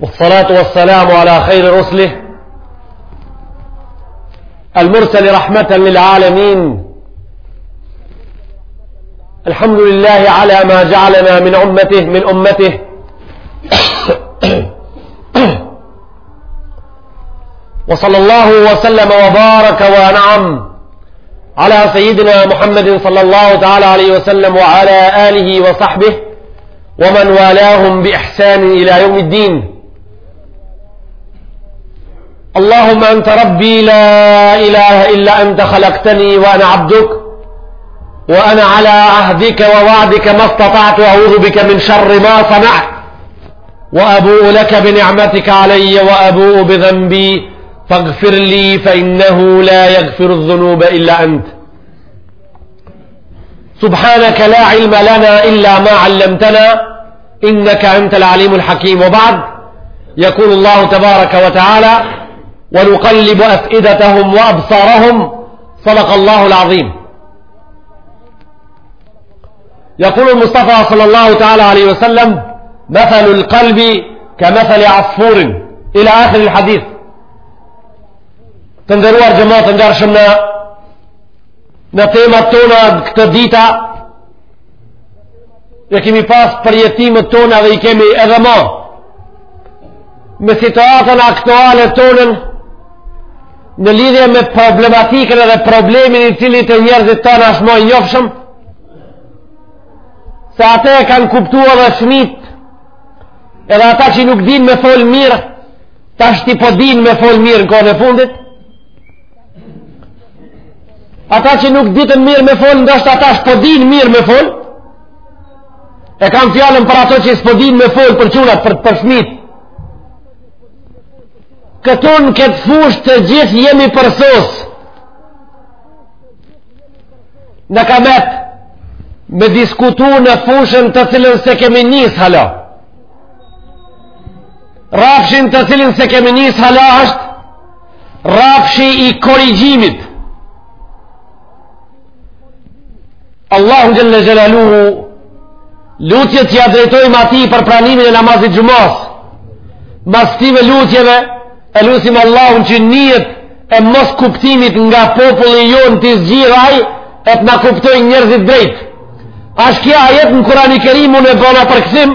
والصلاة والسلام على خير رسله المرسل رحمة للعالمين الحمد لله على ما جعلنا من أمته من أمته وصلى الله وسلم وبارك ونعم على سيدنا محمد صلى الله تعالى عليه وسلم وعلى آله وصحبه ومن والاهم بإحسان إلى يوم الدين اللهم أنت ربي لا إله إلا أنت خلقتني وأنا عبدك وأنا على عهدك ووعدك ما استطعت أعوذ بك من شر ما صنعت وأبوء لك بنعمتك علي وأبوء بذنبي فاغفر لي فإنه لا يغفر الذنوب إلا أنت سبحانك لا علم لنا إلا ما علمتنا إنك أنت العليم الحكيم وبعد يقول الله تبارك وتعالى ونقلب أفئدتهم وأبصارهم صدق الله العظيم يقول المصطفى صلى الله تعالى عليه وسلم مثل القلب كمثل عصفور إلى آخر الحديث تندروار جماعة تندرشمنا Na temat tona këto dita, i kemi pas përjetimët tona dhe i kemi edhe ma. Me situatën aktuale tonën, në lidhje me problematikën edhe problemin i cilit te njerëzit tonë është ma i njofshëm, se atë e kanë kuptu edhe fmijt, edhe ata që nuk din me folë mirë, tashti po din me folë mirë në kohën e fundit, ata që nuk ditën mirë me folë ndoshta tash po din mirë me folë e kam fjalën për ato që s'po din me folë për çunat për, për fmijt këtu në këtë fushë të gjithë jemi përsos na ka met me diskutu në fushën të cilën s'e kemi nis hala rrafshin të cilin s'e kemi nis hala është Rrafshi i korigjimit Allahu xhel-le xhelaluhu lutjet që ia drejtojmë atij për pranimin e namazit xhumas mas ktyne lutjeve e lusim Allahun që nyjet e moskuptimit nga populli jonë t'i zgjidh ai e të na kuptojnë njerzit drejt asht ky ajet në Kurani Kerim unë e bëna përkthim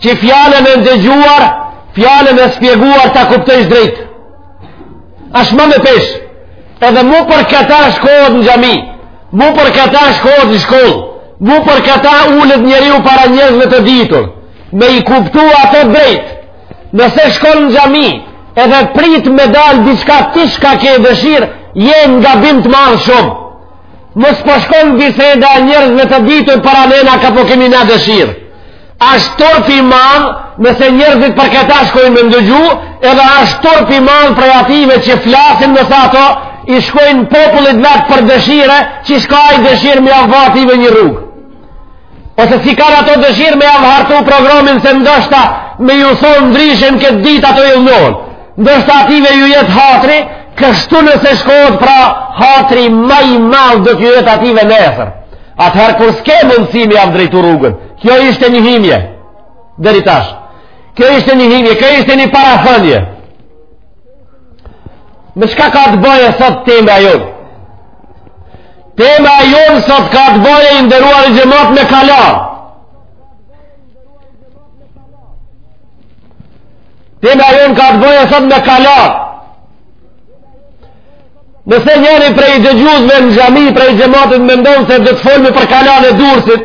Që fjalën e ndëgjuar, fjalën e shpjeguar ta kuptojsh drejt. Asht ma me peshë, edhe mu për këta shkohet në xhami, mu për këta shkohet në shkollë, mu për këta ulet njeriu para njerëzve të ditur, me i kuptu ato drejt, nëse shkon në xhami, edhe pret me dalë diçka ti çka ke dëshirë, je në gabim të madh shumë, Mos po shkon biseda e njerëzve të ditur për andena ka po kemi na dëshirë. Asht turp i madh nëse njerëzit për këta shkojnë me ndëgju, edhe asht turp i madh për atyne që flasin nëse ato i shkojnë popullit vetë për dëshire, që çka ai dëshiron me ja ba atyne një rrugë. Ose si kanë ato dëshirë me jav hartu programin se ndoshta me ju thonë ndryshe në këtë dit ato idhnohen. Ndoshta atyne ju jetë hatri, kështu nëse shkohet pra hatri ma i madh do t'ju jetë atyne nesër. Atëherë kur s'ke mundësi me jav drejtu rrugën, kjo ishte një himje, deri tash, kjo ishte një himje, kjo ishte një parathënie. Me çka ka të bëjë sot tema jonë? Tema jonë sot ka të bëjë i nderuari xhemat me kala. Tema jonë ka të bëjë sot me kala. Nëse njëri prej dëgjuesve në xhami, prej xhematit mendon se do të folmi për kalanë e Durrsit,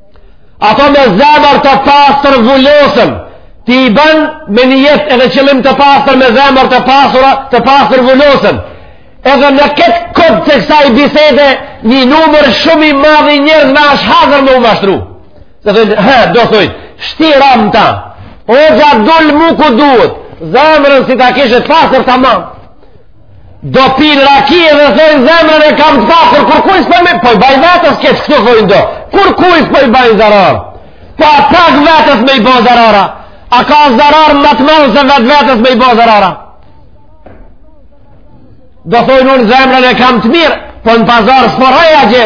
Ato me zemër të pastër vulosen, ti i bën me nijet edhe qëllim të pastër me zemër të pasura, të pastër vulosen. Edhe në këtë kod të kësaj bisede, një numër shumë i madh i njerëzve ashtë hazër me u mashtru. Se dhe, he, do thojnë, shti ramë ta, hoxha dul mu ku duhet, zemrën si ta kishe të pastër tamam. Do pin raki dhe thojnë zemrën e kam të pastër, kurkuj s'po me, po i baj vetes këtë këtu thojnë do, kurkuj s'po i baj zarar, po pak vetes me i bo zarara, a ka zarar ma të madh se vetvetes me i bo zarara. Do thojnë unë zemrën e kam të mirë, po në pazar s'po rrej gjë,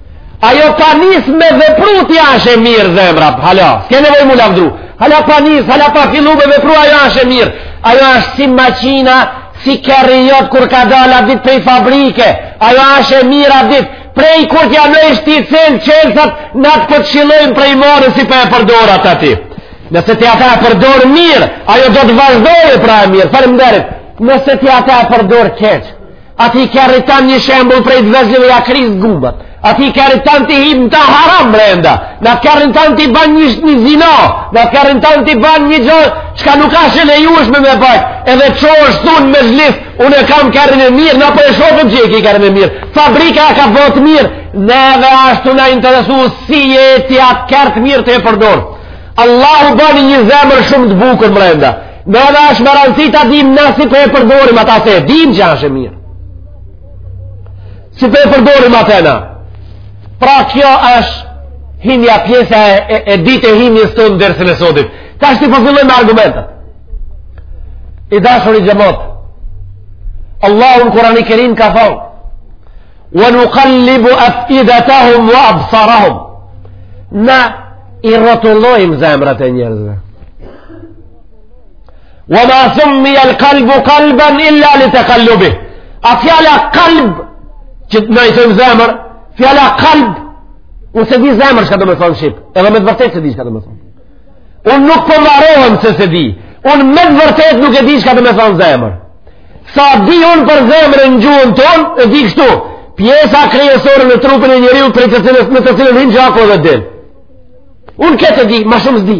Ajo pa nis me vepru ti asht e mirë zemra. Hala, s'ke nevoj m'u lavdru. Hala pa nis, hala pa fillu me vepru ajo asht e mirë. Ajo asht si maqina, si kerri jot kur ka dal at dit prej fabrike. Ajo asht e mirë at dit. Prej kur t'ja në ishti cilë çelsat, na po të shikojmë prej morë si po e përdor atë ti. Nëse ti ata e përdor mirë, ajo do të vazhdojë pra e mirë. Faleminderit, nëse ti ata e përdor keq. A ti kerrit tan një shembull prej të vezhjëve ja kris gumat. At kerrin tan ti hin të haram brenda. Në kërri tanë ti ban një një zina. N'at kerrin tan ti ban një gjë çka nuk asht e lejueshme me ba. Edhe çohesh thu në mexhlis, unë e kam kerrin e mirë, na po e shofim që e ki kerrin e mirë. Fabrika e ka bo të mirë, neve ashtu na intereson si e ti atë kerr të mirë të e përdor. Allahu bani një zemër shumë të bukur brenda. Neve ashtë ma rëndësi ta dim na si po e përdorim ata se e dim që është e mirë. Si po e përdorim ata na. Pra kjo është hinja pjesa e, e, e dytë e hinjes tonë në dersin e sotit. Tashti po filloj po me argumentet. I dashur xhemat. Allahu në Kurani Kerim ka thanë. Wa nukallibu afidatahum wa absarahum. Na i rrotullojmë zemrat e njerëzve. Wa ma summija al kalbu kalban illa li të kallubi. A fjala kalb, që na i thojmë zemër, fjala kalb, unë s'e di zemër shka do me thanë shqip, edhe me të vërtet s'e di shka do me thanë. Unë nuk po marrohem se s'e di, unë me të vërtet nuk e di shka do me thanë zemër. Sa di unë për zemrën në gjuhën tonë, e di kështu, pjesa kryesore në trupin e njeriut për të cilës në të cilën hin gjaku dhe del. Unë këtë e di, ma shumë s'di.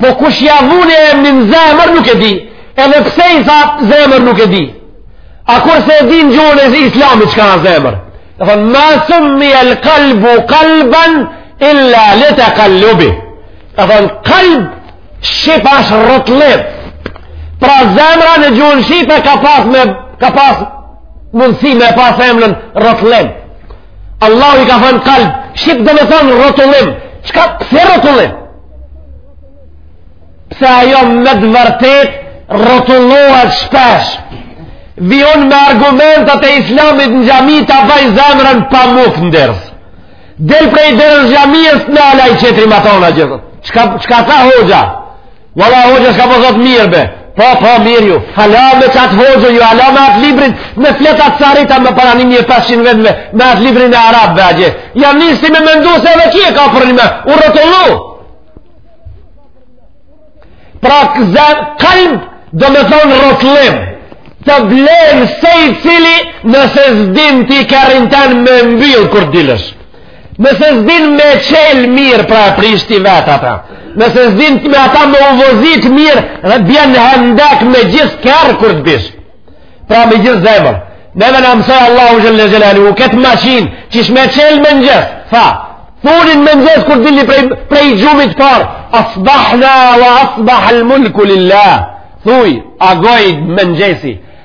Po kush ja vuni emnin zemër nuk e di. Edhe pse i tha zemër nuk e di. A kurse e di në gjuhën e islamit çka zemër. E thonë, ma summija el kalbu kalban illa li tekallubi. E thonë, kalb shqip ashtë rrotllim. Pra zemra në gjuhën shqipe ka pas me ka pas mundësi me pas emnin rrotllim. Allahu i ka thënë kalb, shqip domethënë rrotullim, çka pse rrotullim? Pse ajo me të vërtet rrotullohet shpesh, vi un me argumentat e islamit në xhami ta baj zemrën pamuk në derë. Del prej derës xhamisë nal ai qetri matanë xhades. Çka, çka tha hoxha? Valla hoxha shka po thotë mirë be. Po, po, mirë ju. Hala me qatë hoxhë ju, hala me atë librin, me fletat sarita me para 1500 vjetve, me atë librin e arabëve a gje. Ja nisi me mendu se edhe kjeka përnjime, u rrotullu. Pra këzem, kalb, domethonë rrotullim, të blen secili nëse s'din ti kerrin tan me mbyllë kur dilësh. Nëse s'din me çel mirë pra e prish ti vet ata. Nëse s'din me ata me vozit mirë dhe bjen në hendek me gjithë kerr kur të bish. Pra me gjithë zemër. Neve na mësoj Allahu Xhel-le Xhelaluhu këtë mashin qysh me çel mëngjes. Tha, thuni në mëngjes kur dili prej, prej gjumit par. Asbahna wa asbah al mulku lillah. Thuj, agoj mëngjesi.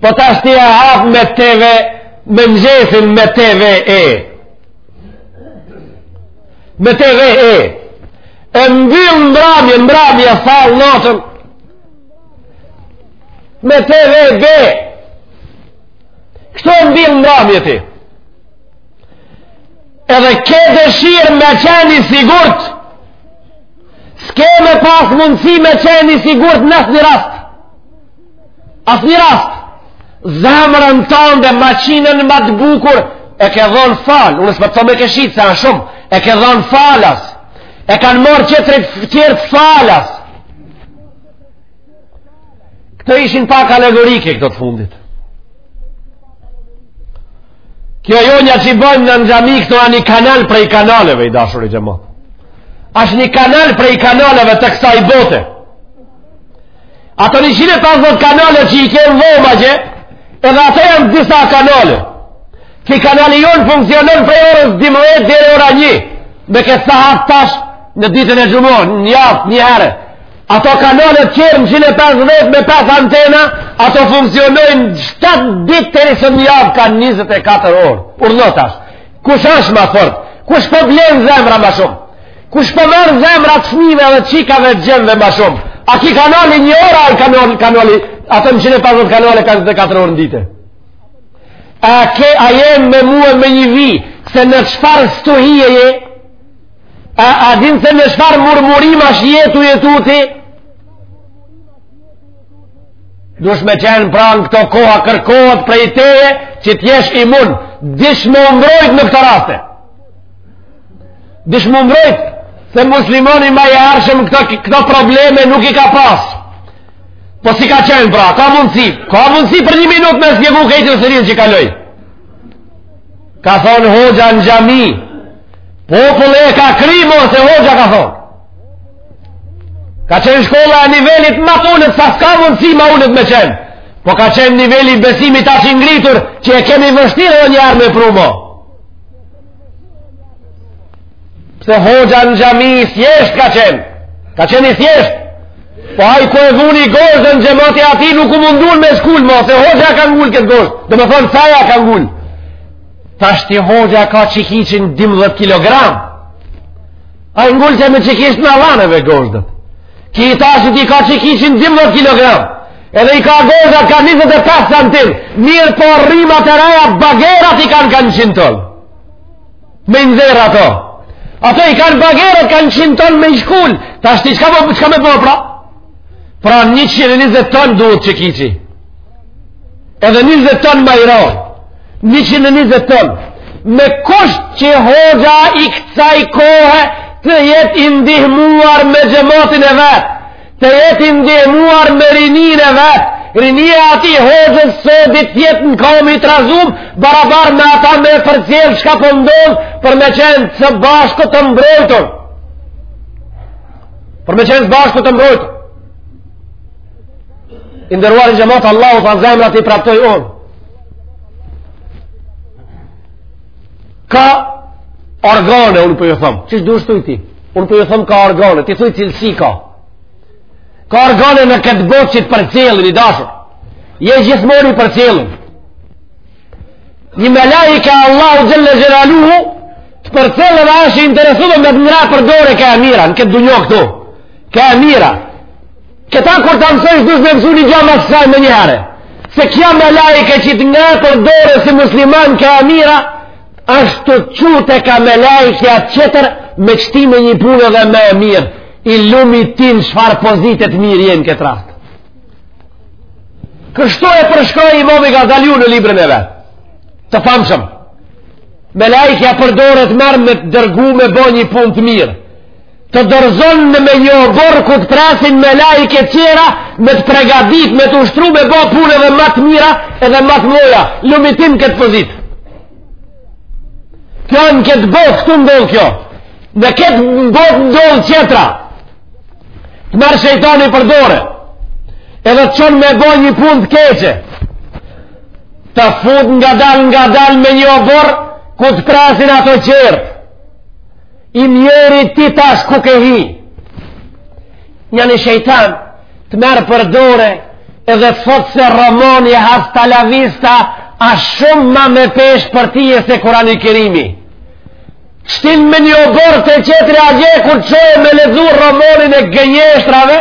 Po tash ti e hap me TV, mëngjesin me TV e. Me TV e. E mbyll mbramje, mbramje, fal natën. Me TV B. Kështu e mbyll mbramje ti. Edhe ke dëshirë me qenë i sigurt, s'ke me pas mundësi me qenë i sigurt në asnjë rast. Asnjë rast, zemrën tonde maqinën më të bukur, e ke dhonë falë, unë s'po thom e ke shitë, se asht shumë, e ke dhonë falas, e kanë marrë qetrit tjerët falas. Këto ishin pak alegorike këto të fundit. Kjo jona që i bëjmë ne në xhami, këto a një kanal prej kanaleve i dashuri xhemat. Ashtë një kanal prej kanaleve të kësaj bote. Ato 150 kanale që i kemi n'dhoma që, edhe ato janë disa kanale. Ky kanali jonë funksionon prej orës 12 deri ora një, me këtë sahat tash në ditën e xhuma, në javë, një herë. Ato kanale tjera 150 me 5 antena, ato funksionojnë 7 ditë rresht në javë ka 24 orë. Urdhno tash. Kush është ma fort? Kush po blen zemra ma shumë? Kush po merr zemra të fmive dhe çikave të djemve ma shumë? A ky kanali një orë a ai kanali, kanali ato 150 kanale ka 24 orë në ditë? A ke a jeni me mue në një vi se në çfarë stuhie je? A, a din se në çfarë murmurimash je tu jetu ti? dush me qenë pra n'këto koha kërkohet prej teje që t'jesh imun dish me u mbrojt në këto raste dish me u mbrojt se muslimani ma i hershëm këto, këto probleme nuk i ka pas po si ka qenë pra ka mundësi ka mundësi për një minut me shpjegu krejt atë serinë që kaloi ka thonë hoxha në xhami populli e ka kry mo se hoxha ka thonë Ka qenë shkolla e nivelit ma t'unët, sa s'ka mundësi ma unët me qenë. Po ka qenë niveli i besimit aq i ngritur, që e kemi vështirë edhe një herë me e pru mo. Pse hoxha në xhami i thjesht ka qenë, ka qenë i thjesht. Po ai ku e vuni gozhdën xhemati atij nuk u mundun me shkul mo, se hoxha ka ngul këtë gozhdë, domethonë sa ja ka ngul. Tashti hoxha ka çekiçin 12 kilogramë. Ai ngulke me çekiç t'nallaneve gozhdat. Ky i tashti ka çekiçin 12 kg. Edhe i ka gozhdat ka 25 santim. Mirëpo rrymat e reja bagerat i kanë ka 100 tonë. Me nxjerr ato. Ato i kanë bagerat ka 100 tonë me i shkul. Tashti çka, çka me bo pra? Pra 120 tonë duhet çekiçi. edhe 20 ton ma i rond, 120 ton, me kusht që hoxha i kësaj kohë të jetë i ndihmuar me xhematin e vet, të jetë i ndihmuar me rininë e vet, rinia atij hoxhës sodit t'jetë në komë i trazum, barabar me ata me përcjell çka po ndodh për me qenë së bashku të mbrojtur. Për me qenë së bashku të mbrojtur. I nderuari xhemat Allahu tha zemrat i praptoj unë. Ka organe, unë po ju thom. Qysh dush thuji ti. Unë po ju thom ka organe, ti thuj cilësi ka. Ka organe në këtë botë që të përcjellin i dashur. Je gjithmonë i përcjellun. Një melaike ka Allahu xhel-le xhelaluhu, të përcjell dhe asht e interesume me të marrë për dore ka e mira në këtë dunja këtu. Ka e mira. Këtë kur ta mësojsh dush me mësu një gja mbas kësaj menjëherë. Se kjo melaike që të nga për dore si musliman ka e mira, është tu t'çu te ka melaikja tjetër me t'shti me një punë edhe ma e mirë. I lumi ti në çfarë pozite t'mirë je në këtë rast. Kështu e përshkroi imami Gazaliu në librin e vet të famshëm. Melaikja për dore t'merr me dërgu me bo një punë të mirë. të dorëzon me një oborr ku të presin melaike tjera, me të pregadit, me të ushtru me bo punë edhe ma të mira edhe ma të mdhoja, lumi ti m' këtë pozitë. Kjo në këtë botë, këtu ndodh kjo, në këtë botë ndodh tjetra, të merr shejtani për dore, edhe të çon me bo një punë të keqe, të fut ngadalë ngadalë me një oborr ku të presin ata tjerët, I mjeri ti tash ku ke hi. Njani shejtan të merr për dore edhe të thotë se romoni Hasta la vista asht shumë ma me peshë për ty se Kurani Kerimi. Shtin me një oborr tjetër atje kur çojnë me lexu romonin e gënjeshtrave,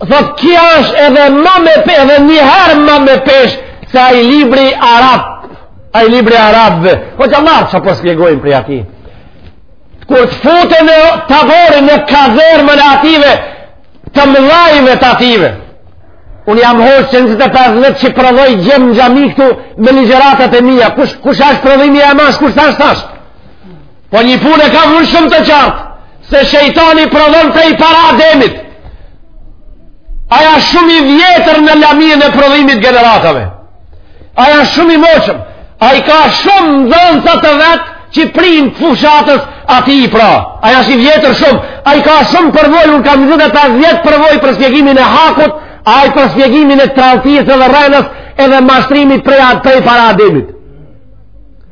thotë ky është edhe ma me peshë, edhe njëherë ma me peshë se ai libri arab, ai libri i arabve. Po që marë që po spjegojnë prej atij. Kur të futen në taborrin në kazermën e atijve, të mdhajve të atijve. Unë jam hoxhë qe njëzet e pesë vjet që prodhoj djem në xhami këtu me ligjëratat e mia. Kush, kush ashtë prodhimi e mash, kush ashtë tash? Po një punë e kam vënë shumë të qartë, se shejtani prodhon prej para Ademit. Ai asht shumë i vjetër në laminë e prodhimit gjeneratave. Ai asht shumë i moçëm, ai ka shumë nxënsa të vet, që i prijnë fushatës atij pra. Ai asht i vjetër shumë, ai ka shumë përvojë, unë kam tridhetë vjet përvojë për spjegimin e hakut, ai për spjegimin e tradhtisë edhe rrenës, edhe mashtrimit prej atë prej para Ademit.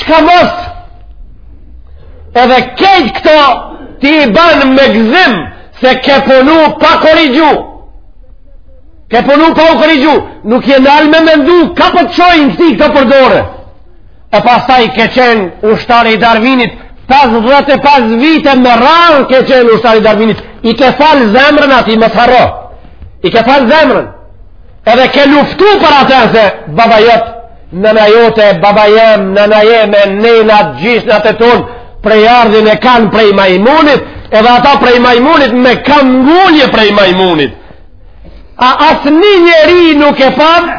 Çka mos edhe kejt këto ti i ban me gëzim se ke punu pa korrigju ke punu pa u korrigju nuk je nal me mendu ka po të çojnë ty këta për dore e pastaj ke qenë ushtar i Darvinit 55 vite me radhë ke qenë ushtar i Darvinit i ke fal zemrën atij mos harro i ke fal zemrën Edhe ke luftu për atë se baba jot, nëna jote, baba jem, nëna jeme, nënat, gjyshënit tonë, prejardhjen e kanë prej majmunit, edhe ata prej majmunit me kamngulje prej majmunit. A asnjë njeri nuk e pamë,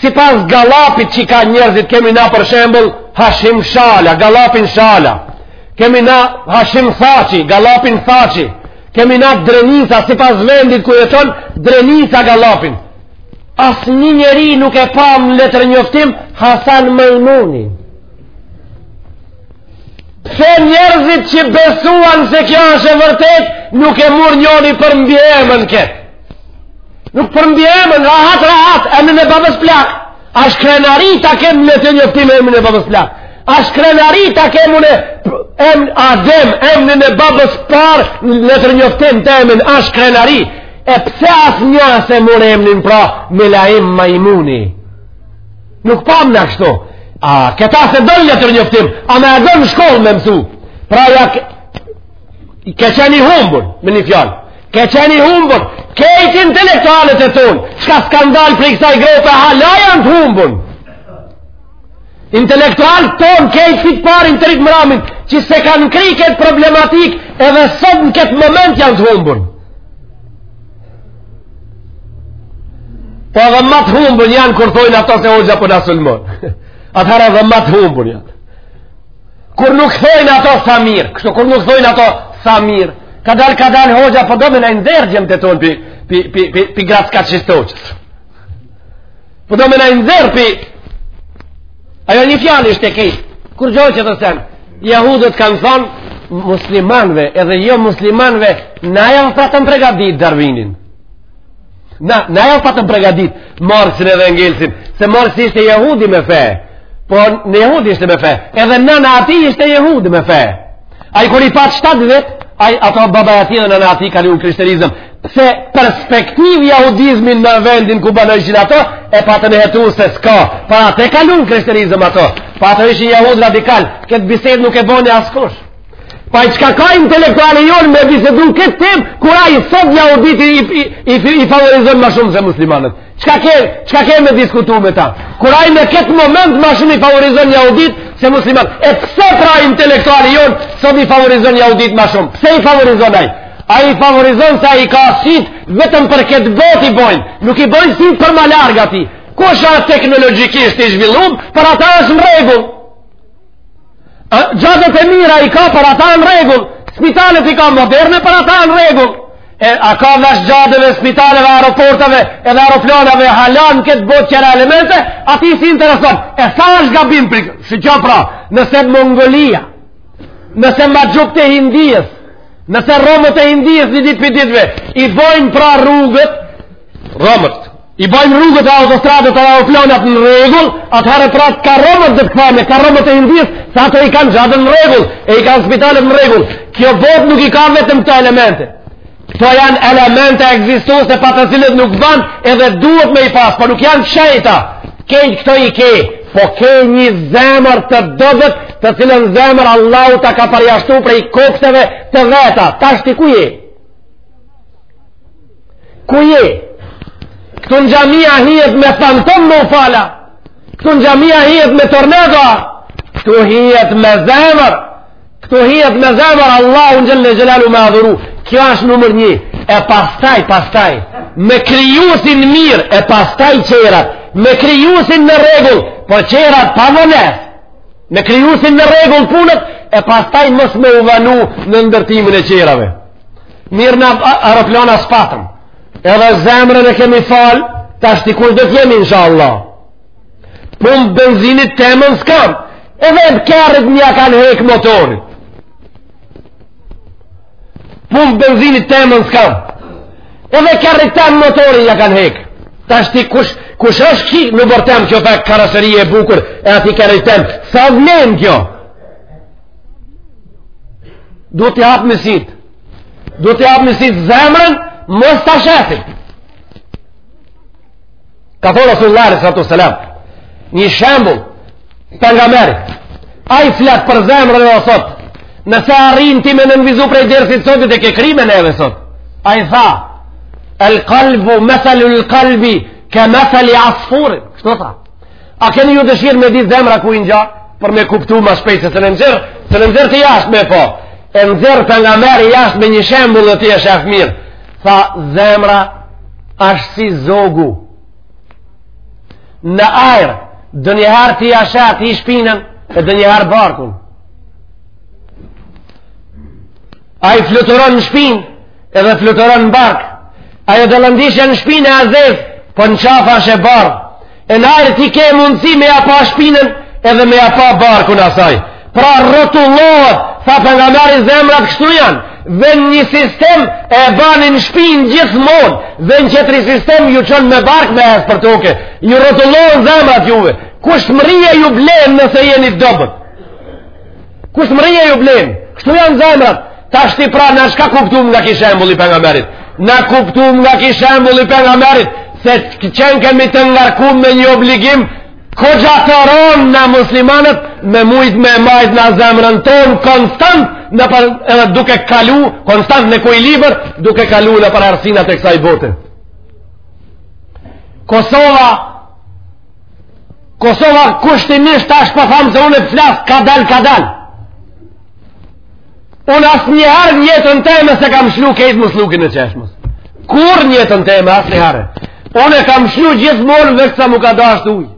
sipas gallapit që i kanë njerëzit, kemi na për shembul Hashim Shala, gallapin Shala, kemi na Hashim Thaçi, gallapin Thaçi, Kemi na Drenica sipas vendit ku jeton, Drenica gallapin. Asnjë njeri nuk e pamë në letërnjoftim, Hasan Majmuni. Pse njerëzit që besuan se kjo është e vërtetë, nuk e mur njoni për mbiemën këtë. Nuk për mbiemën, rahat, rahat, emën e babës plak. Asht krenari ta kem në letërnjoftim emnin e babës plak. A shkrenari ta kem në em adem, em në në babës par në të njoftim të emin. Asht krenari. E pse asnja s'e mur emnin pra me la emën majmuni. Nuk pamë na kështu. A këta s'e dojnë në letërnjoftim. Ama e dojnë n'shkollë me mësu. Pra ja ke qenë i humbur me një fjalë. Ke qenë i humbur, kejt intelektualët e tonë, çka s'kanë dalë prej kësaj grope, hala janë të humbun. Intelektualët tonë, kejt pi t'parin deri t'mramin, që s'e kanë kry këtë problematikë, edhe sot në këtë moment janë të humbun. Po edhe ma të humbun janë kur thojnë ato se hoxha po na sulmon. Atëherë edhe ma të humbun janë. Kur nuk thojnë ato sa mirë, kështu kur nuk thojnë ato sa mirë, ka dalë ka dalë hoxha po don me na i nxerr djemtë tonë pi pi pi pi pi gracka çistoçës. Po don me na i nxerr pi Ajo një fjalë ishte kejt. Kur ngjoj qeto sen, jehudët kanë thonë muslimanve, edhe jo muslimanve, na jau patëm pregatit Darwinin. Na, na jau patëm pregatit Marksin edhe Engelsin Se Marksi ishte jehudi me fe Po në jehudi ishte me fe Edhe nëna e tij ishte jehudi me fe Ai kur i pat 7 vjet ai ato baba i tij edhe nëna e tij kalun në krishterizëm Se perspektivë jehudizmin në vendin ku banojshin ato E patën hetu se s'ka Për atë kalun në krishterizëm ato Po ato ishin jehud radikal Këtë bisedë nuk e boni askush Paj çka ka intelektuali jonë me bisedu këtë temë, kur ai sot jahudit i, i, i, i favorizon ma shumë se muslimanët. Çka ke, çka ke me diskutu me ta? Kur ai në këtë moment ma shumë i favorizon jahudit se muslimanët. E pse pra intelektuali jonë sot i favorizon jahudit ma shumë? Pse i favorizon ai? Ai i favorizon se ai ka sytë vetëm për këtë botë i bojnë. Nuk i bojnë sytë për ma larg atij. Kush a teknologjikisht i zhvillum, për ata është në rregull. Xhadet e mira i ka për ata në rregull, spitalet i ka moderne për ata në rregull, e a ka veç xhadeve, spitaleve, aeroportave, edhe aeroplanave, hala n'këtë botë tjera elemente, atij s'i intereson, e sa është gabim për, si që pra, nëse Mongolia, nëse magjupët e hindijës, nëse romët e hindijës një ditë prej ditëve, i bojnë pra rrugët, romët, i bajnë rrugët e autostradat e aeroplanat në rregull, atëherë pra ka romët do të ktheheme, ka romët e hindijës, se ato i kanë xhaden në rregull, e i kanë spitalet në rregull. Kjo botë nuk i ka vetëm këto elemente. Këto janë elemente ekzistuese pa të cilat nuk ban edhe duhet me i pasë, po nuk janë shejta. Kejt këto i ke, po ke një zemër të dobët, të cilën zemër Allahu ta ka përjashtu prej kopshteve të veta. Tashti ku je? Ku je? Këtu në xhami a hihet me fantom me u fal a? Këtu në xhami a hihet me tornado a? Këtu hihet me zemër. Këtu hihet me zemër Allahun xhele xhelaluhu me adhuru. Kjo është numër një. E pastaj, pastaj. Me krijuesin mirë. E pastaj tjerat. Me krijuesin në rregull. Po tjerat pa vonesë. Me krijuesin në rregull punët. E pastaj mos me u vonu në ndërtimin e tjerave. Mirë na aeroplana s'patëm. Edhe zemrën e kemi falë, tashti kush do t'jemi, inshaAllah. Pumpë benzini temen s'kam, edhe kerrit ja kanë hekë motorin. Pumpë benzini temen s'kam, edhe kerrit tem motorin ja kanë hekë. Tashti kush, kush është ky në oborr tem, kjo farë karroceri e bukur, e atij kerrit tem, sa vlen kjo? Do të hapim sytë. Do të hapim sytë, zemrën mos ta shesim. Ka thonë Rasulullah sallallahu alaihi wasallam, një shembull pejgamberi. Ai flet për zemrën e sot. Nëse arrin ti me nënvizu prej dersit sot dhe ke kry me neve sot. Ai tha, "El qalbu mathalu el qalbi ka mathali asfurin." Kështu tha. A keni ju dëshirë me ditë zemra kujt i ngjan për me kuptu ma shpejt se s'e nxjerr, s'e nxjerr ti jashtë me pa. E nxjerr pejgamberi jashtë me një shembull dhe ti e shef mirë. Tha zemra asht si zogu. Në ajër, ndonjëherë ti ja sheh atij shpinën e ndonjëherë barkun. Ai fluturon në shpinë edhe fluturon në bark. Ajo dallëndyshja në shpinë e zezë, po në qafë asht e bardhë. E në ajër ti ke mundësi me ja pa shpinën edhe me ja pa barkun asaj. Pra rrotullohet, tha pejgamberi zemrat kështu janë, dhe një sistem e ban në shpinë gjithmonë, dhe një tjetri sistem ju çon me bark me ecë për toke, ju rrotullohen zemrat juve, kush mrrijë ju blen nëse jeni dobët. Kush të mrrijë ju blen, kështu janë zemrat, tashti pra na çka kuptum nga ky shembulli pejgamberit, na kuptum nga ky shembulli pejgamberit, se qenkemi të ngarkum me një obligim, koxha të ronë na muslimanët me mujtë me majtë na zemrën tonë konstant, nëpër, edhe duke kalu, konstant në ekuilibër, duke kalu nëpër errësinat e kësaj bote. Kosova, Kosova kushtimisht tash po tham se unë e flas kadal, kadal. Unë asnjëherë n'jetën teme s'e kam shlu kejt musllukin e çeshmës. Kurrë n'jetën teme, asnjëherë. Unë e kam shlu gjithmonë veç sa m'u ka dasht ujë.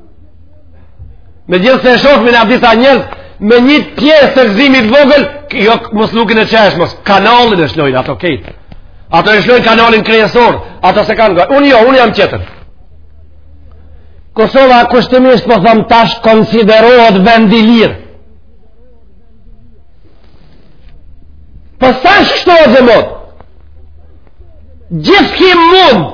Megjithëse e shofim disa njerëz, me një pjesë të gëzimit vogël, jo musllukin e çeshmës, kanalin e shlojnë ato kejt. Ato e shlojnë kanalin kryesor, ato s'e kanë gajle. Unë jo, unë jam tjetër. Kosova kushtimisht po tham tash konsiderohet vend i lirë. Po tash kështu o zemot? Gjithë ki mund,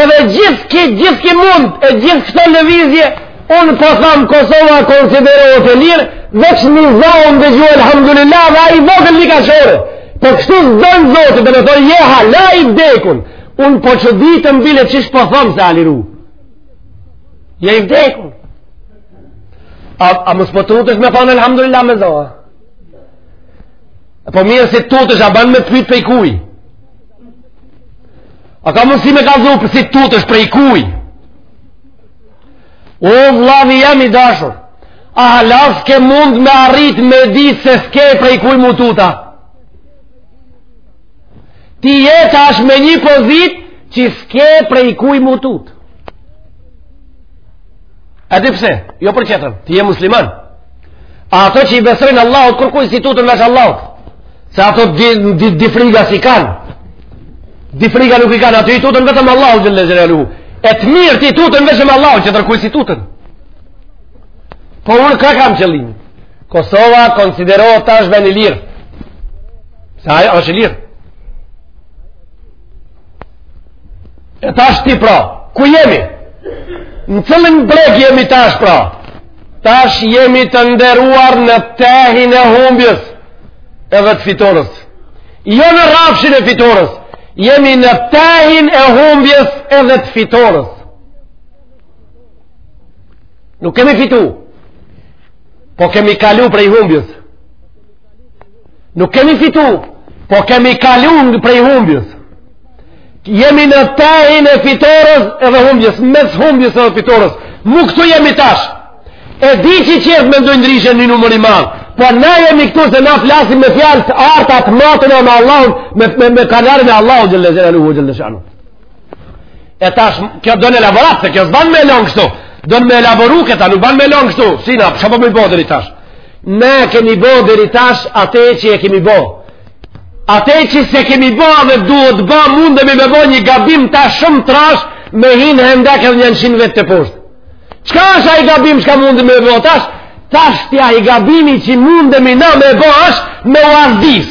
edhe gjithë ki, gjithë ki mund, e gjithë këto lëvizje, unë po tham Kosova konsiderohet e lirë, veç një za dëgju alhamdulillah dhe ai i vogël një kashore. Po kështu s'don Zoti, domethënë je hala i dekun, Unë po çuditem bile qysh po thonë se â liru. Je i vdekur. A, a mos po tutesh me thonë elhamdulillah me za. Po mirë si tutesh a ban me të pytë prej kuj. A ka mundësi me kallzu pra si tutesh prej kuj. O vllavi jem i dashur. A hala s'ke mund me arrit me ditë se s'ke prej kuj m'u tut a. Ti je tash me një pozitë që s'ke prej kuj m'u tut. A di pse? Jo për tjetër, ti je musliman. A ato që i besojnë Allahut, kërkuj s'i tuten veç Allahut. Se ato di, di, di friga s'i kanë. Di friga nuk i kanë, ato i tuten vetëm Allahut xhele xhelaluhu e të mirë t'i tuten veç Allahut që kërkuj s'i tuten po unë ka kam qëllim Kosova konsiderohet tash vend i lirë. Se ai është i lirë. E tash ti pra, ku jemi? Në cilin breg jemi tash pra? Tash jemi të nderuar në tehin e humbjes edhe të fitorës. Jo në rrafshin e fitorës, jemi në tehin e humbjes edhe të fitorës. Nuk kemi fitu. Po kemi kalu prej humbjes. Nuk kemi fitu, po kemi kalu prej humbjes. Jemi në tehin e fitorës edhe humbjes, mes humbjes edhe fitorës. Mu këtu jemi tash. E di që tjerët mendojnë ndryshe një numër i madh. Po na jemi këtu se na flasim me fjalë të arta të matuna me Allahun me me, me kanarin e Allahut xhele xhelaluhu xhele shanuhu. e tash kjo don elaborat se kjo s'ban me e lon kështu don me elaboru këta nuk ban me e lon kështu si na shë po me bo deri tash ne kemi bo deri tash ate që e kemi bo ate që s'e kemi bo dhe duhet ba mundemi me bo një gabim tash shumë trash me hin hendek edhe një nëshin vetë të poshtë çka është ai gabim çka mundem me bo tash tashti ai gabimi që mundemi na me bo është me u azdis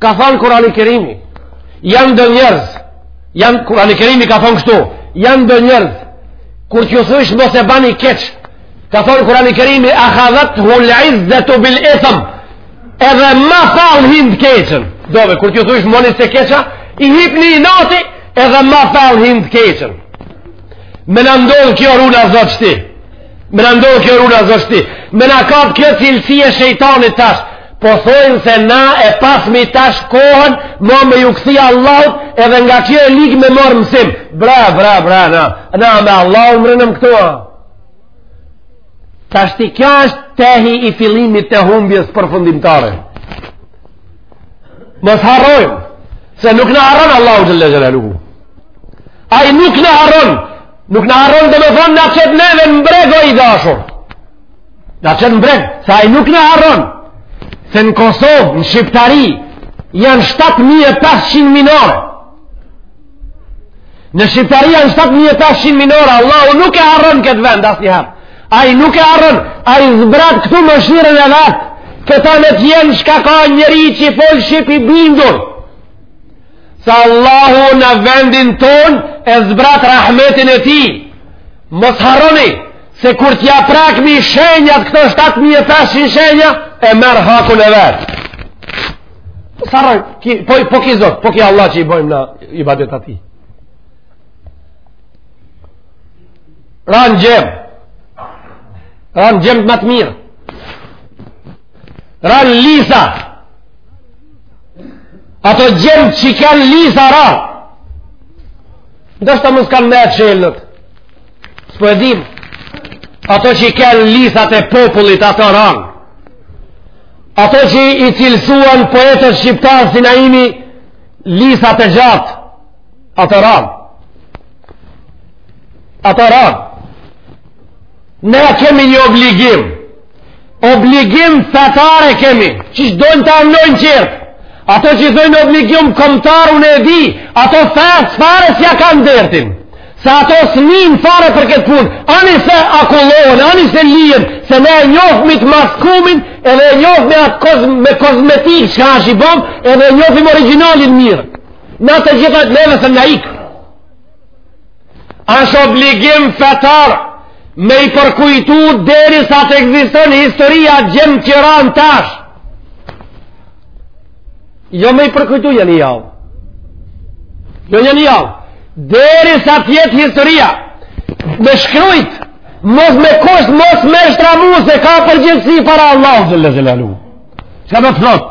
ka thonë kurani kerimi janë do njerëz janë kurani kerimi ka thonë kështu janë do njerëz kur t'ju thush mos e bani keq ka thonë kurani kerimi akhadhat hu l'izzetu bil ithm edhe ma fellë hin t'keqen dove kur t'ju thush bani se keqa i hipën inati edhe ma fellë hin t'keqen me na ndodh kjo runa zot tashti Me na ndodh kjo runa Zot tashti. Me na kap kjo cilësi e shejtanit tash. Po thojnë se na e pasmi tash kohën, mo me ju kthi Allahut, edhe nga kjo e ligë me marrë mësim. Bra, bra, bra, na. Na me Allahun më rënëm këto. Tashti kjo është tehi i fillimit të humbjes përfundimtare. Mos harrojmë, se nuk na harron Allahu xhele xhelaluhu. Ai nuk na harron, Nuk na harron domethonë na qet neve në breg o i dashur. Na qet në breg, se ai nuk na harron. Se në Kosovë, në Shqiptari, janë 7.500 minore. Në Shqiptari janë 7.500 minore, Allahu nuk e harron këtë vend, asnjëherë. Ai nuk e harron, ai zbrat këtu mëshirën e vet, këta në t'jenë çka ka njeri që i fol shqip i bindur. Se Allahu në vendin ton e zbrat rahmetin e tij. Mos harroni se kur t'ja prakmi shenjat këto 7500 shenja e merr hakun e vet. Mos harro, po, po ki zot, po ki Allah që i bojmë na ibadet atij. Ranë gjem, ranë gjem ma t'mirë, ranë lisa, Ato gjem që kenë lisa ranë. Ndoshta mos kanë me e qelët. S'po e dim, ato që kenë lisat e popullit ato ranë. Ato që i cilësuan poetët shqiptarë si Naimi lisat e gjatë. Ato ranë. Ato ranë. Ne kemi një obligim. Obligim fetar e kemi. Që që dojnë ta emnojnë qetër. Ato që i thojnë obligim komtar unë e di, ato fesë fare s'ia kanë dertin. Se ato s'nijnë fare për këtë punë, ani se akullohen, ani se lijen, se ne e njofim t'maskum, edhe e njofim me atë koz, me kozmetikë çka është i bamë, edhe e njofim origjinalin mirë. Në të gjitha neve s'na ikë. është obligim fetar me i përkujtu derisa të ekziston historia gjemtë që ranë tash jo me i përkujtu ja një javë jo ja një javë derisa të jetë historia me shkrujt mos me kisht mos me shtramu se ka përgjegjësi para Allahu xhele xhelaluhu çka do të thotë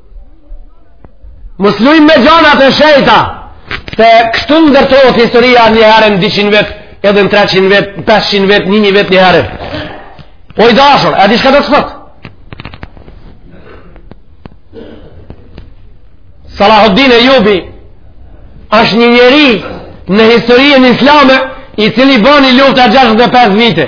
Mos lujmë me gjanat e shejta, se kështu ndërtohet historia një herë e në 200 vjet, edhe në 300 vjet, 500 vjet, 1000 vjet një herë. O i dashur, e di çka do të thotë? Salahuddin Ejubi është një njeri në historinë islame i cili bani lufta 65 vite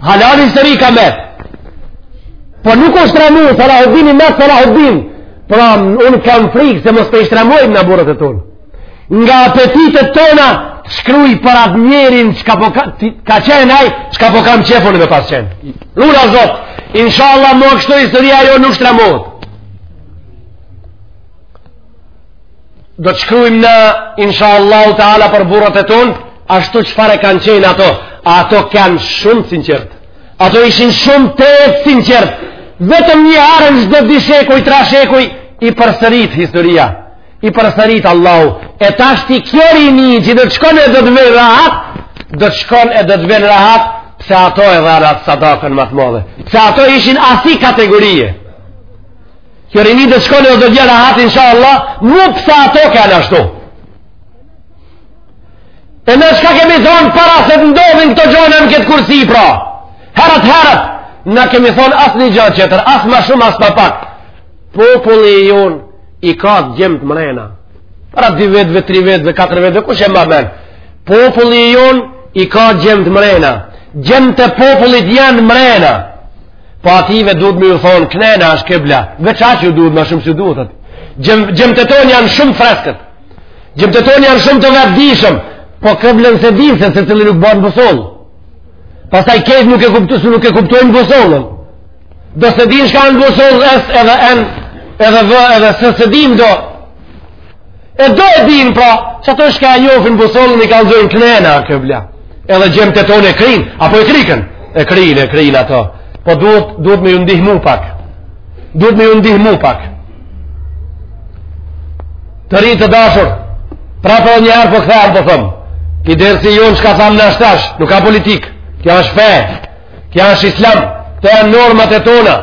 Hala n'histori ka met. Po nuk u shtramu, Salahuddin i met Salahuddin. Pra, unë kam frikë se mos po i shtramojmë na burrat e tonë. Nga apetitet tona, shkruj për atë njerin çka po ka, ti, ka qenë aj, çka po kam qef unë me pas qenë. Luna Zot, inshallah ma kështu historia ajo nuk shtramohet. do të shkruajmë na inshallah taala për burrat e ton, ashtu çfarë kanë qenë ato. Ato kan shumë sinqert. Ato ishin shumë të sinqert. Vetëm një herë në çdo dy shekuj, tre shekuj i përsërit historia. I përsërit Allahu. E tashti kjo rini që do të shkon e do të vjen rahat, do të shkon e do të vjen rahat, pse ato e dhanë atë sadakën më të madhe. Pse ato ishin asi kategorie. Kjo rini do t'shkon e do t'jetë rahat, insha Allah, mu pse ato kanë ashtu. E na çka kemi thonë para se të ndodhin këto gjana në këtë kursi, pra. Herët, herët, na kemi thonë as një gja qetër, as ma shumë, as ma pak. Populli i jonë i ka gjemtë mrena. Para dy vjetve, tri vjetve, katër vjetve, kush e mban men? Populli i jonë i ka gjemtë mrena. Gjemtë e popullit janë mrena. Po atyve duhet me ju thonë, knena është kebla, veç aq ju duhet ma shumë s'ju duhet. Gjem, gjemtë e tonë janë shumë freskët, gjemtë e tonë janë shumë të vetëdijshëm, po keblën s'e dinë se secili nuk ban busollë. Pasaj krejt nuk e kuptu, se nuk e kuptojnë bësollën. Do se dinë shka në bësollë, edhe, edhe, edhe, edhe, edhe, edhe, edhe, E do e din pra, qato çka e njofin busollën i kallzojnë knena kibla. Edhe xhemati tonë e krin, apo e krikën? E krin, e krin ato. Po duhet, duhet me ju ndihmu pak. Duhet me ju ndihmu pak. Të rinj të dashur, prapë njëherë po kthehem, po thom. Qi dersi jonë çka thamë na tash, nuk ka politikë, kjo është fe. Kja është islam, këto janë normat e tona.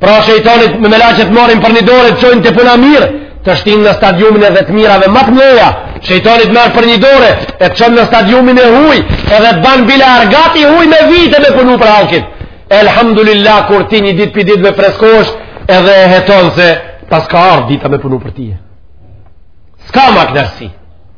Pra shejtani t' me melaqet marrin për një dore të çojnë te puna mirë, të shtinë në stadiumin edhe të mirave ma të mdhaja. Shejtani t'merr për një dore e të çon në stadiumin e huj, edhe të ban bile argat i huj me vite me punu për hallkin. Elhamdulillah, kur ti një ditë prej ditëve freskohesh, edhe e heton se paska ardhë dita me punu për tije. S'ka ma knaqësi.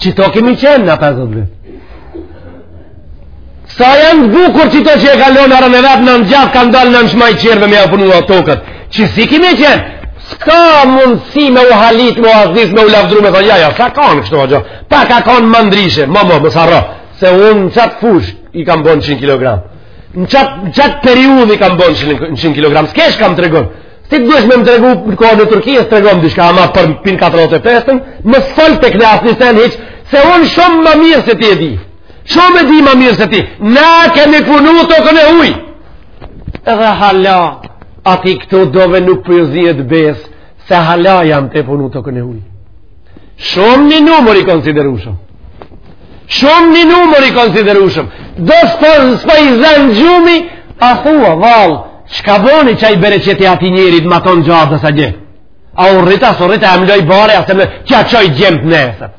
Qito kemi qenë na 50 vjet. Sa janë të bukur qito që e kanë lonë arën e vet në ngjat, kanë dalë në në shvajcerëve me ja punu tokat. Qisi kemi qenë? S'ka mundësi me u halit, me u azdis, me u lavdru, me thonë, ja, ja, s'ka kanë kështu, gjo. Po ka kanë ma ndryshe, mo, mo, mos rre, se unë në qat fushë i kam bon 100 kg. Në qat, qat periudhë i kam bon 100 kg, s'ke çka m'tregon. Ti duhesh me më tregu në kohën e Turqisë, tregom diçka ama përmbi 45-ën, mos fol tek ne asnjë sen hiç, se un shumë ma mirë se ti e di. Shumë e di ma mirë se ti. Na kemi punu tokën e huj. Edhe hala, aty këtu dove nuk po u zihet besë, se hala janë te punu tokën e huj. Shumë një numër i konsiderushëm. Shumë një numër i konsiderushëm. Do s'po i zën gjumi, a thua, vallë, çka boni qaj bereqeti atij njerit matanë xhades atje? A u rrit a s'u rrit, e mloj bari, a se më t'ia çoj xhematin nesër.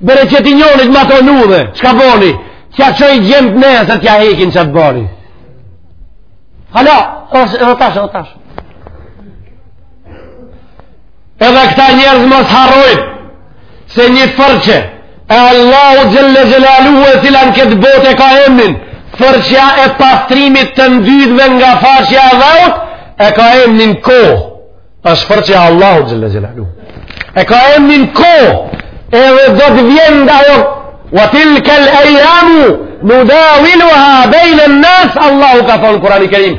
Bereqeti njerit matanë udhe, çka boni? T'ia çoj xhematin nesër, t'ia hekin qat bari. Hala, o tashë, o tashë. Edhe këta njerëz mos harrojnë se një fërçë e Allahu xhelle xhelaluhu e cila në këtë botë e ka emnin fërça e pastrimit të ndytve nga faqja e dhaut e ka emnin kohë është fërça e Allahu xhelle xhelaluhu e ka emnin kohë edhe do të vjen nga ajo ve tilkel ejjamu nudaviluha bejnen-nas Allahu ka thonë Kurani Kerim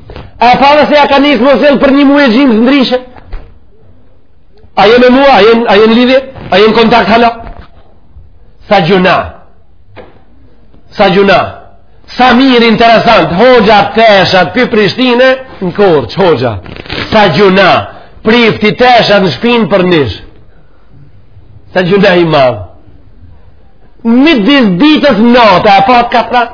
A e patë se ja ka nisë m'u sjellë për një muaj e gjymsë ndryshe? A je me mua, a je n'lidhje, a je n'kontakt hala? Sa gjynah, sa gjynah, sa mirë interesant, hoxha teshat prej Prishtine, në krah, hoxha, sa gjynah, prifti teshat në shpinë për Nish. Sa gjynah i madh. Midis ditës nata, e pa të katran,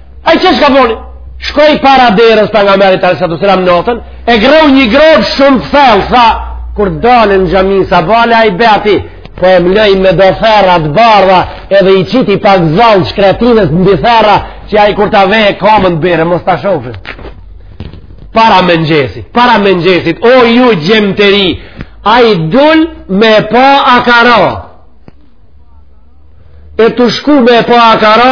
Ai çe shka boni? Shkoi para derës Pejgamberit alejhi salatu selam natën, e grreu një gropë shumë thellë, tha, kur del në xhami, sabahle ai bje aty, po e mloj me do therra të bardha, edhe i qiti pak zall shkretinës mbi therra, që ai kur ta veje kamën të bjere, mos ta shofë. Para mëngjesit, para mëngjesit, o ju djem të ri, ai dul me e pa a ka ra, e tu shku me e pa a ka ra,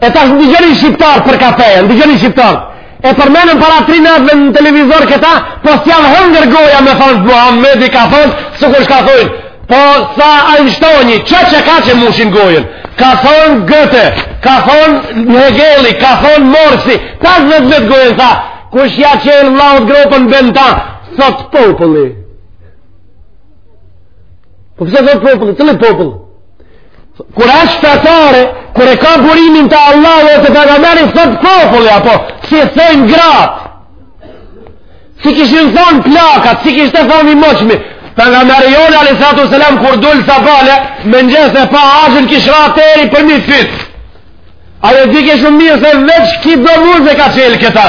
E tash ndigjoni shqiptarë për kafeja, ndigjoni shqiptarë. E përmendën para tri netëve në televizor këta, po s'jau hëngër goja me thonë, Muhammedi ka thonë, sikur shka thojnë, po tha Einsteini, që që kaq e mushin gojën, ka thonë Gëte, ka thonë Hegeli, ka thonë Marksi, ta zë dhe të gojën, tha, kush ja çel vllaut gropën bjen n'ta, thot populli. Po pse thot populli, cili populli? Kur është fetare, kur e ka burimin te Allahu dhe te Pejgamberi, s'thot populli, apo, si thojnë gratë. Si kishin thonë plakat, si kishte thonë i moçmi. Pejgamberi jonë, alejhi salatu selam, kur dul sabahle, mëngjes e pa axhën kish ra deri përmi fyt. Ai e dike shumë mirë se veç ky do mund dhe ka çelë këta.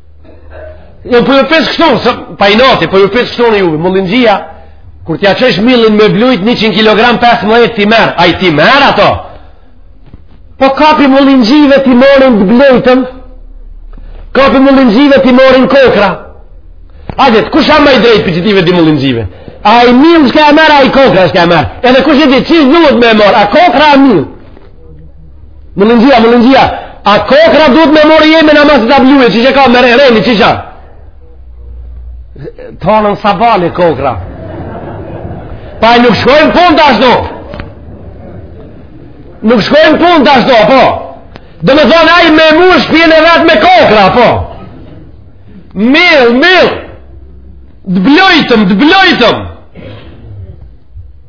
Jo, po ju pys kështu, se, pa inati, po ju pys kështu juve, mullinxhia, kur t'ja çojsh millin me blujt 100 kg 15 t'i merr, ai t'i merr ato? Po ka pi mullinxhive t'i morin të blujtëm, ka pi mullinxhive t'i morin kokrra. Hajde, kush a ma i drejt prej qëtyve dy mullinxhive? Ai mill shka e merr, ai kokrra shka e merr? Edhe kush e di, qysh duhet me morë, a kokrra a mill? Mullinxhia, mullinxhia. A kokrra duhet me mor ujemin a masi ta bluje, që çka merrni, që që? Tonën sa bali kokrra. Paj nuk shkojnë punët ashtu. Nuk shkojnë punët ashtu, po. Domethonë, ai me mush shpien e vet me kokrra, po. Mill, mill. Të blujtëm, të blujtëm.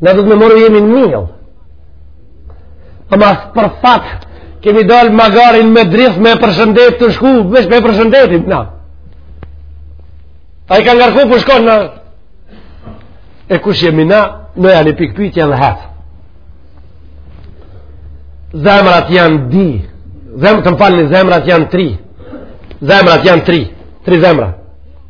Na dot me morë ujemin mill. Ama për fat, kemi dalë magarin me drithë me përshëndet tu shku, veç me përshëndetit, na. Ai ka ngarku po shkon në... E kush jemi na, në janë i pikpytja dhe hatë. Zemrat janë dy, Zem, të më falni zemrat janë tri. Zemrat janë tri. Tri zemrat.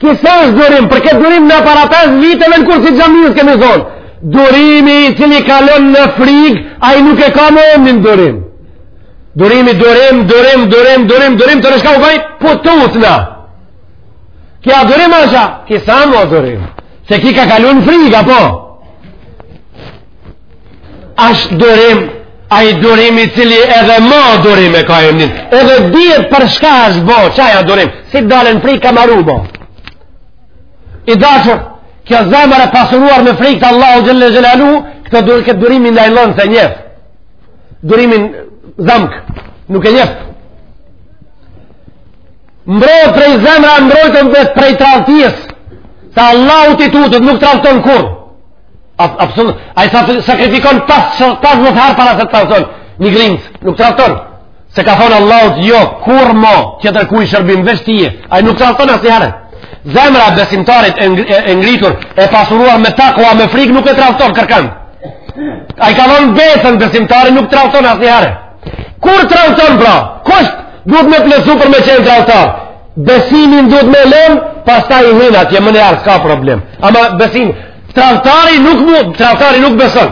Ky s'është durim, për këtë durim na para 5 viteve në kursi t'xhamisë kemi thonë, durimi i cili kalon në frigë, ai nuk e ka më emnin durim. Durimi, durim, durim, durim, durim, durim, tha shka u bëj, po tutna. Ky a durim a shka, ky s'a më durim, se ky ka kalu në frigë, apo? ashtë durim ai durim i cili edhe ma durim e ka emnin edhe dihet për shka është bo qaj a durim si dalen frika maru bo i dashur kjo zemër e pasuruar me frikë të Allahut xhele xhelaluhu këtë dur, këtë durimin najlon s'e njef durimin zamk nuk e njef mbrojt prej zemra mbrojt e mbrojt prej tradhtisë se Allahut i tutet nuk tradhton kurr Absolut. Ai sakrifikon 50 herë para se të tradhton. Një grimcë, nuk tradhton. Se ka thonë Allahut, jo, kurr mo, tjetërkuj shërbim, veç tije. Ai nuk tradhton asnjëherë. Zemra e besimtarit e ngritur, e pasuruar me takva, me frikë, nuk e tradhton kërkan. Ai ka dhonë besën besimtarit, nuk tradhton asnjëherë. Kur tradhton, pra? Kusht, duhet me plotsu për me qenë tradhtar. Besimin duhet me lënë, pastaj hin atje menjëherë, s'ka problem. Ama besim, Tradhtari nuk mund, tradhtari nuk beson.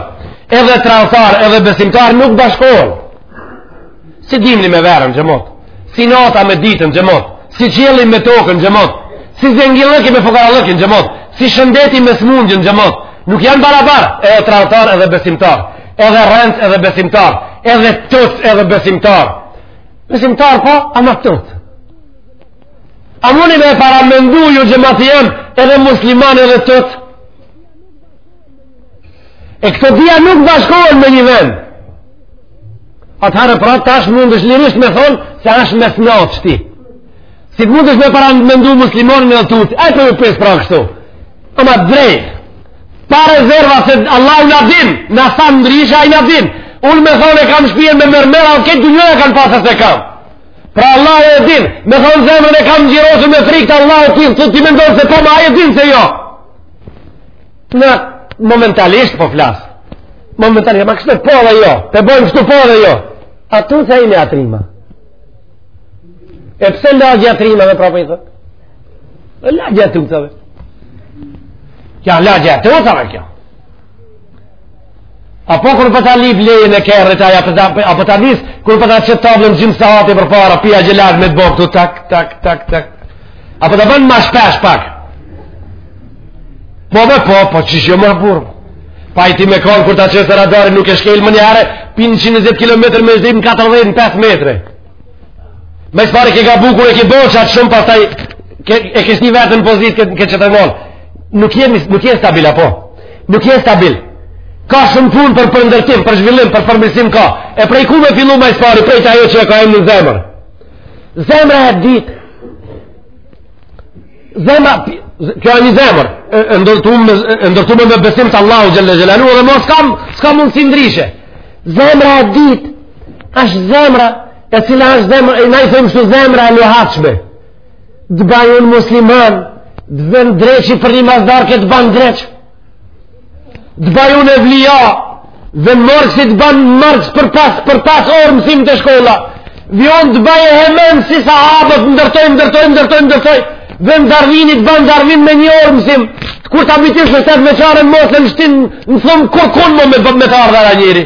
Edhe tradhtar, edhe besimtar nuk bashkohen. Si dimni me verën xhemat. Si nata me ditën xhemat. Si qielli me tokën xhemat. Si zengillëki me fukarallëkin xhemat. Si shëndeti me smundjen xhemat. Nuk janë barabar, edhe tradhtar, edhe besimtar. Edhe rrenc, edhe besimtar. Edhe tuc, edhe besimtar. Besimtar po, ama tuc. A muni me paramendu ju xhemat jam edhe musliman edhe tuc? E këto dyja nuk bashkohen me një vend. Atëherë pra tash mund është lirisht me thonë se ashtë me snatë shti. Si mundesh me paramendu muslimonin edhe tuc? E po ju pesë pra kështu. Ama drejt. Pa rezerva se Allahu na din, insani ndryshe, ai na din. Unë me thonë e kam shpijen me mermera, o këtë dynja kanë pasës e kam. Pra Allahu e din, me thonë zemrën e kam ngjyrosur me frikë të Allahut, ti mendon se po ma e din se jo. Në momentalisht po flas. Momentalisht, ma kështu po dhe jo, të bojmë kështu po dhe jo. A tuta jemi a trima. E pse lagja e trimave prapë i thot? E lagja tutave. Kjo lagja tutave kjo. Apo kur po ta lip lejen e kerrit, apo ta, apo ta nis, kur po ta qet tablën gjim sahati përpara, pi atje larg me të bo ktu tak, tak, tak, tak. A po ta bën ma shpesh pak. Po me po, po që që më burrë. Pa i ti me konë, kur ta qesë radarin nuk e shkel menjëherë, pi 120 km me zhdim 45 metre. Ma së pari ke ka bukur e ke bo qat shumë pastaj ke, e ke shti veten në pozitë ke, ke që të ngonë. Nuk je nuk je stabil, apo? Nuk je stabil. Ka shumë punë për ndërtim, për zhvillim, për përmirësim ka. E prej ku me fillu ma së pari, prej te ajo që e ka emnin zemër. Zemër e ditë. Zemër, kjo është zemër. E ndërtu me besim te Allahu xhel-le xhelaluhu. Në dhe mos kam, s'ka mundësi ndryshe. Zemra e dytë. është zemra e cila është zemra e na i thojmë kshtu zemra e luhatshme të baj unë musliman të vjen dreqi për një mazdarkë të ban dreq të baj unë evlija vjen marksi të ban marks për pas për pas orë mësim te shkolla vjen të baj hemen si sahabët ndërtojmë, ndërtojmë, ndërtojmë, ndërtojmë vjen darvini të ban darvin me një orë mësim kur ta bitis në setë veqarën mos e shtin në thumb kur kanë ma me, me të ardhara njeri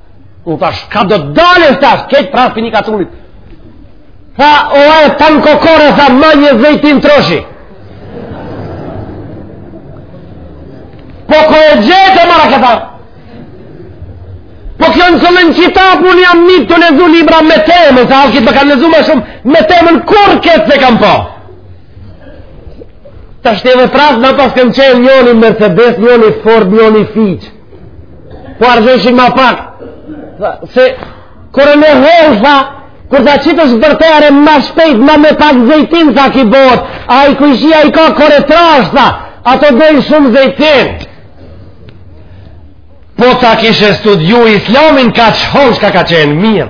Unë tash ka do të dalë e thash, kët prasë për një katunit. Tha, o e të në kore, tha, ma një zëjtin trashi. Po ku e gjete, mara këta. Po kjo në këllën qita, po unë jam nji të lexu libra me temën, tha, halkit me kanë lexu ma shumë, me temën kur këtë s'e kam po. Ta shteve prasë, në pas kem qenë njoni Mercedes, njoni Ford, njoni Fiç. Po harxhojshin ma pak, se koren e hollë, tha, kur ta qitësh bërtere ma shpejt, ma me pak zëjtin, tha ki bot, ai kojshia i ka koret trashë, tha, ato dojnë shumë zëjtin. Po ta kishe studiu islamin, kaq hollë çka ka qenë mirë.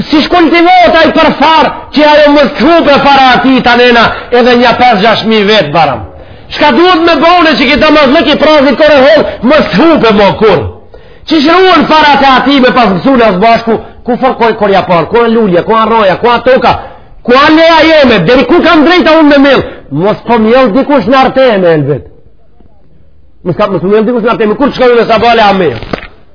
Si shkon të vota i për farë që ajo me shkru për farë ati i tanena edhe një 5-6.000 vetë barem. Çka duhet me bo ne që këta më zlëk i prazit kore hollë, me shkru më kur. Që shkruan fara të ati me pas mësu ne asë bashku, kufijtë kryepar, ku asht lulja, ku asht roja, ku asht toka, ku asht leja jeme, deri ku kam drejtë unë me mjell, mos po mjell dikush në arë teme elbet. Mos ka mos mjell dikush në arë teme, kur që ka në sabale a me.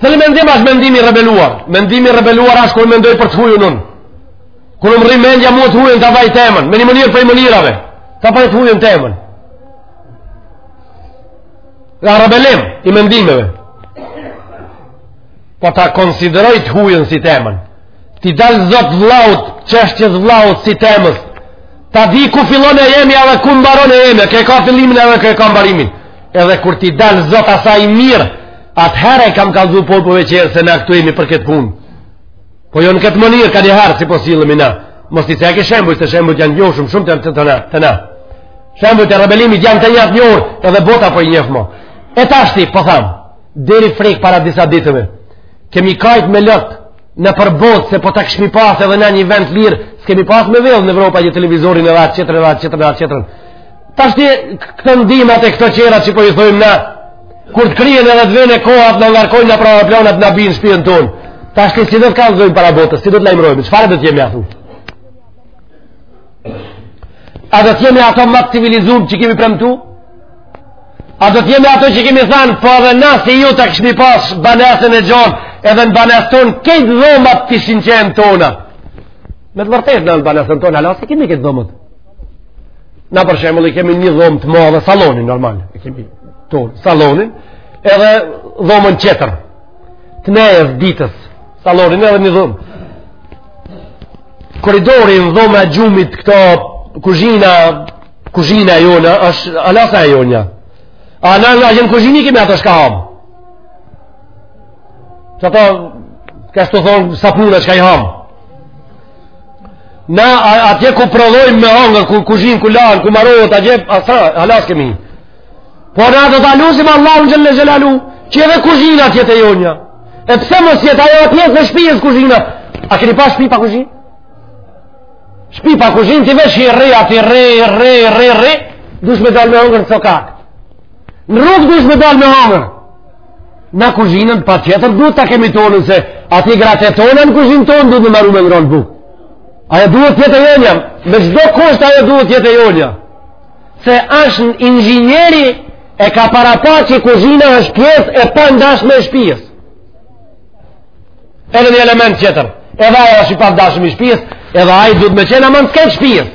Cili mendim është mendimi i rebeluar? Mendimi i rebeluar është kur mendoj për të hujën unë. Kur më rri mendja mu të hujën ta baj temen, me një mënyrë prej mënyrave. Ta baj të hujën temen. A rebelim i mendimeve. Po ta konsideroj të hujën si temen. T'i dal zot vllaut, çështjes vllaut si temes. Ta di ku fillon e jemja edhe ku mbaron e jemja, ku e ka fillimin edhe ku e ka mbarimin. Edhe kur t'i dal zot asaj mirë, Atëherë e kam kallzu po për veç se ne ktu jemi për këtë punë. Po jo në këtë mënyrë ka njëherë si po sillemi na. Mos, i ke shembuj, se shembuj janë njohë shumë shumë te te na. Te na. Shembuj të rebelimit janë të njejtë njohë edhe bota po i njef mo. E tashti, po thamë, deri fiks para disa ditëve, kemi kajtë me lot nëpër botë se po ta kishmi pasë edhe në një vend lirë, s'kemi pasë me vjedhë në Evropa një televizorin edhe atë qetrën, edhe atë qetrën, edhe atë qetrën. Tashti këto ndihmat e këto qera që po i thojmë na Kur të kryhen edhe të vjen koha t'na ngarkojnë n'aeroplanat na bijnë shpijën tonë. Tashti si do të kallzojmë para botës, si do të lajmërohem, çfarë do të jemi athu? A do të jemi ato ma të civilizum që kemi premtu? A do të jemi ato që kemi thanë, po edhe na si ju ta kishmi pas banesën e gjanë, edhe në banesë tonë, kejt dhomat t'ishin qenë tona. Me të vërtetë në banesën tonë, ala s'i kemi kejt dhomat. Na për shembull i kemi një dhomë të madhe salonin normal, e kemi tonë salonin, edhe dhomën qetër. Të nejës ditës salonin edhe një dhomë. Koridorin dhoma e gjumit këto kuzhina, kuzhina e jona, është ala s'a e jonja. A na në kuzhinë i kemi ato çka hamë. Që ato, kështu të thonë, sapunë e çka i hamë. Na atje ku prodhojmë me hangër, ku zihen, ku lahen, ku marohet, atje, asa, hala s'kemi. Por na do ta lusim Allahun xhel-le xhelaluhu, që edhe kuzhina të jetë e jonja. E pse mos jetë, ajo e pjesë e shpijës kuzhina. A keni pa shpi pa kuzhinë? Shpi pa kuzhinë, ti veç rri, aty rri, rri, rri, rri, duhesh me dalë me hangër në sokak. Në rrugë duhesh me dalë me hangër. Na kuzhinën patjetër duhet ta kemi tonën se aty gratë tona në kuzhinë tonë duhet me maru me ngranë bukë. Ajo duhet t'jetë e jonja, me çdo kusht ajo duhet t'jetë e jonja. Se ashtu inxhinjeri e ka parapa që kuzhina është pjesë e pandashme e shpijës. Edhe një element tjetër, edhe ai është i pandashëm i shpijës, edhe ai duhet me qenë ama në sken e shpijës.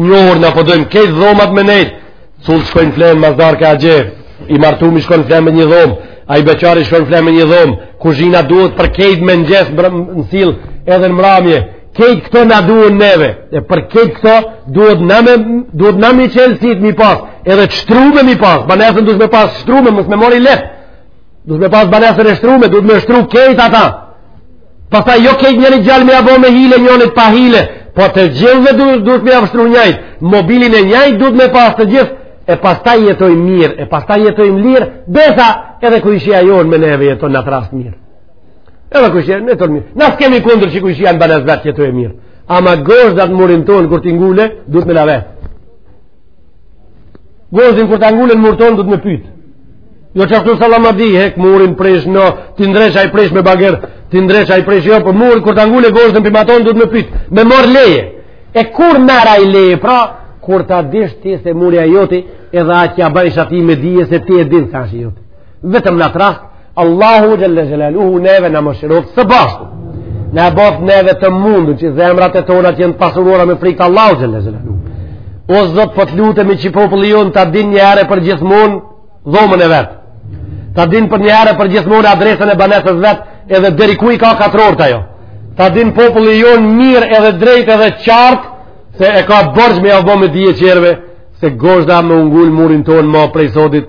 Njohur na po dojmë kejt dhomat me nejtë, cullt shkojnë flenë mas darke, i martumi shkon flen me një dhomë, ai beqari shkon flen me një dhomë, kuzhina duhet për kejt mëngjes në sillë edhe në mramje, kejt këto na duhen neve, e për kejt këto duhet na me, duhet na me çelsat me i pasë, edhe të shtrume me i pasë, banesën duhet me pasë shtrume, mos me mërdhi, duhet me pasë banesën e shtrume, duhet me shtru kejt ata, Pastaj jo kejt njëri gjallë me apo me hile njënit pa hile, po të gjithëve duhet duhet me jau shtru njajt, mobilin e njajt duhet me pas të gjithë, e pastaj jetojmë mirë, e pastaj jetojmë lirë, besa edhe kojshia jonë me neve jeton n'at rast mirë. Edhe kojshia jeton mirë. Na s'kemi kundër që kojshia në banesë vet të jetojë mirë. Ama gozhdat n'murin tonë, kur t'i ngule, duhet me nda vetë. Gozhdën kur ta ngulë n'mur tonë do të më pyet. Jo ashtu sallamadi, hek murin prish në, ti ndresh ai prish me bager, ti ndresh ai prish jo, po murin kur ta ngulë gozhdën pi maton do të më pyet. Me marr leje. E kur merr ai leje, pra kur ta dish ti se muri a joti, edhe t'ja bëjsh ati me dije se ti e din se është joti. vetëm në atë rast Allahu xhele xhelaluhu neve na mëshiroftë së bashku na boftë neve të mundur që zemrat e tona t'jenë pasuruara me frikë t'Allahut xhele xhelaluhu o zot po të lutemi që populli jonë të din një herë e përgjithmonë dhomën e vet të din për një herë e përgjithmonë adresën e banesës vet edhe deri ku i ka katrorët ajo të din populli jonë mirë edhe drejt edhe qartë se e ka borxh me ja bo me dije tjerve se gozhda me u ngul murin tonë ma prej sotit